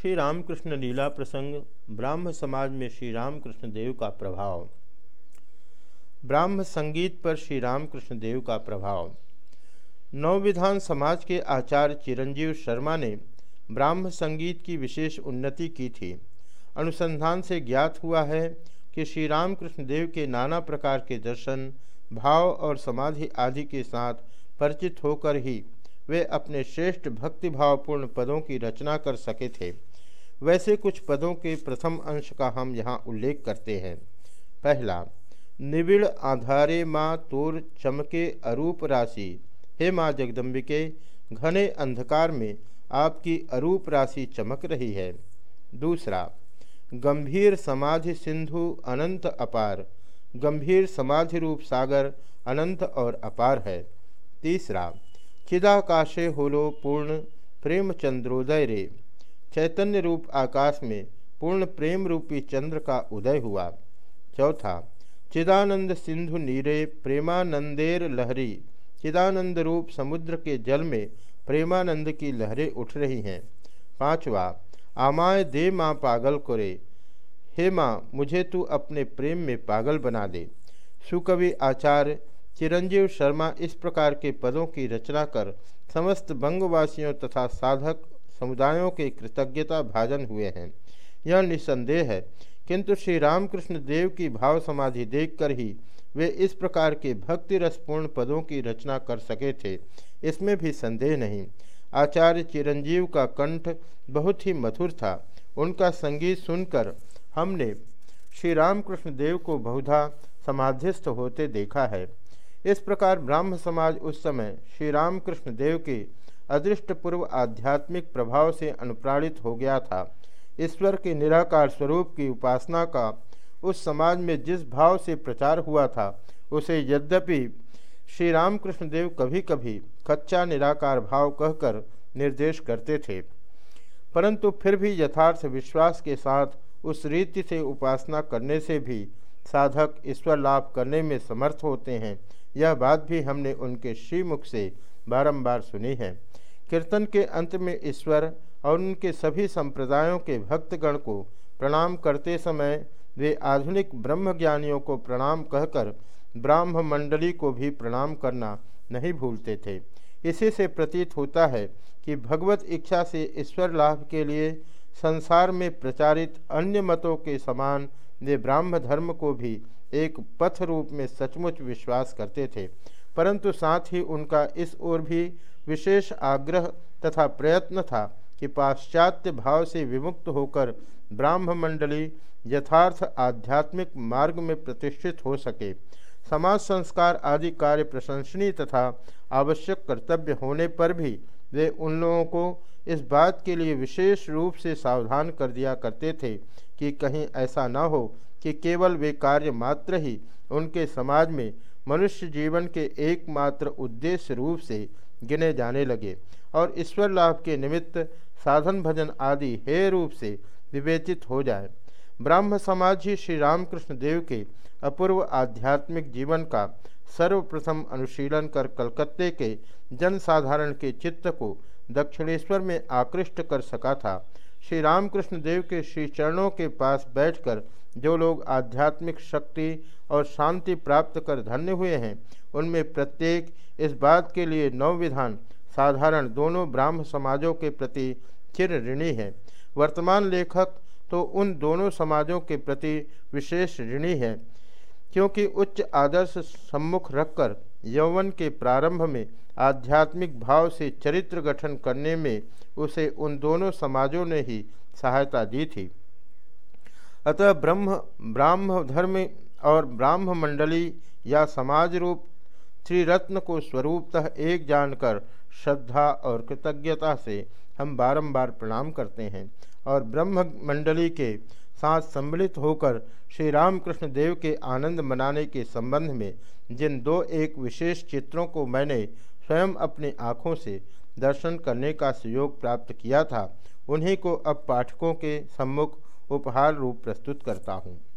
श्री रामकृष्ण लीला प्रसंग, ब्राह्म समाज में श्री रामकृष्ण देव का प्रभाव। ब्राह्म संगीत पर श्री रामकृष्ण देव का प्रभाव। नवविधान समाज के आचार्य चिरंजीव शर्मा ने ब्राह्म संगीत की विशेष उन्नति की थी। अनुसंधान से ज्ञात हुआ है कि श्री रामकृष्ण देव के नाना प्रकार के दर्शन, भाव और समाधि आदि के साथ परिचित होकर ही वे अपने श्रेष्ठ भक्तिभावपूर्ण पदों की रचना कर सके थे। वैसे कुछ पदों के प्रथम अंश का हम यहाँ उल्लेख करते हैं। पहला निबिड़ आधारे माँ तोर चमके अरूप राशि। हे माँ जगदम्बिके, घने अंधकार में आपकी अरूप राशि चमक रही है। दूसरा, गंभीर समाधि सिंधु अनंत अपार। गंभीर समाधि रूप सागर अनंत और अपार है। तीसरा चिदाकाशे होलो पूर्ण प्रेम चंद्रोदय रे। चैतन्य रूप आकाश में पूर्ण प्रेम रूपी चंद्र का उदय हुआ। चौथा, चिदानंद सिंधु नीरे प्रेमानंदेर लहरी। चिदानंद रूप समुद्र के जल में प्रेमानंद की लहरें उठ रही हैं। पांचवा, आमाय दे माँ पागल करे। हे माँ, मुझे तू अपने प्रेम में पागल बना दे। सुकवि आचार्य चिरंजीव शर्मा इस प्रकार के पदों की रचना कर समस्त बंगवासियों तथा साधक समुदायों के कृतज्ञता भाजन हुए हैं। यह निसंदेह है, किंतु श्री रामकृष्ण देव की भाव समाधि देखकर ही वे इस प्रकार के भक्ति रसपूर्ण पदों की रचना कर सके थे, इसमें भी संदेह नहीं। आचार्य चिरंजीव का कंठ बहुत ही मधुर था। उनका संगीत सुनकर हमने श्री रामकृष्ण देव को बहुधा समाधिस्थ होते देखा है। इस प्रकार ब्राह्म समाज उस समय श्री रामकृष्ण देव के अदृष्ट पूर्व आध्यात्मिक प्रभाव से अनुप्राणित हो गया था। ईश्वर के निराकार स्वरूप की उपासना का उस समाज में जिस भाव से प्रचार हुआ था, उसे यद्यपि श्री रामकृष्ण देव कभी कभी कच्चा निराकार भाव कहकर निर्देश करते थे। परंतु फिर भी यथार्थ विश्वास के साथ उस रीति से उपासना करने से भी साधक ईश्वर लाभ करने में समर्थ होते हैं। यह बात भी हमने उनके श्रीमुख से बारंबार सुनी है। कीर्तन के अंत में ईश्वर और उनके सभी संप्रदायों के भक्तगण को प्रणाम करते समय वे आधुनिक ब्रह्मज्ञानियों को प्रणाम कहकर ब्राह्म मंडली को भी प्रणाम करना नहीं भूलते थे। इसी से प्रतीत होता है कि भगवत इच्छा से ईश्वर लाभ के लिए संसार में प्रचारित अन्य मतों के समान वे ब्राह्म धर्म को भी एक पथ रूप में सचमुच विश्वास करते थे। परंतु साथ ही उनका इस ओर भी विशेष आग्रह तथा प्रयत्न था कि पाश्चात्य भाव से विमुक्त होकर ब्राह्म मंडली यथार्थ आध्यात्मिक मार्ग में प्रतिष्ठित हो सके। समाज संस्कार आदि कार्य प्रशंसनीय तथा आवश्यक कर्तव्य होने पर भी वे उन लोगों को इस बात के लिए विशेष रूप से सावधान कर दिया करते थे कि कहीं ऐसा न हो कि केवल वे कार्य मात्र ही उनके समाज में मनुष्य जीवन के एकमात्र उद्देश्य रूप से गिने जाने लगे और ईश्वर लाभ के निमित्त साधन, भजन आदि हे रूप से विवेचित हो जाए। ब्राह्म समाज ही श्री रामकृष्ण देव के अपूर्व आध्यात्मिक जीवन का सर्वप्रथम अनुशीलन कर कलकत्ते के जनसाधारण के चित्त को दक्षिणेश्वर में आकृष्ट कर सका था। श्री रामकृष्ण देव के श्री चरणों के पास बैठकर जो लोग आध्यात्मिक शक्ति और शांति प्राप्त कर धन्य हुए हैं, उनमें प्रत्येक इस बात के लिए नवविधान साधारण दोनों ब्राह्म समाजों के प्रति चिर ऋणी है। वर्तमान लेखक तो उन दोनों समाजों के प्रति विशेष ऋणी है, क्योंकि उच्च आदर्श सम्मुख रखकर यौवन के प्रारंभ में आध्यात्मिक भाव से चरित्र गठन करने में उसे उन दोनों समाजों ने ही सहायता दी थी। अतः ब्रह्म ब्राह्म धर्म और ब्राह्म मंडली या समाज रूप त्रिरत्न को स्वरूपतः एक जानकर श्रद्धा और कृतज्ञता से हम बारंबार प्रणाम करते हैं और ब्रह्म मंडली के साथ सम्मिलित होकर श्री रामकृष्ण देव के आनंद मनाने के संबंध में जिन दो एक विशेष चित्रों को मैंने स्वयं अपनी आँखों से दर्शन करने का सुयोग प्राप्त किया था, उन्हीं को अब पाठकों के सम्मुख उपहार रूप प्रस्तुत करता हूँ।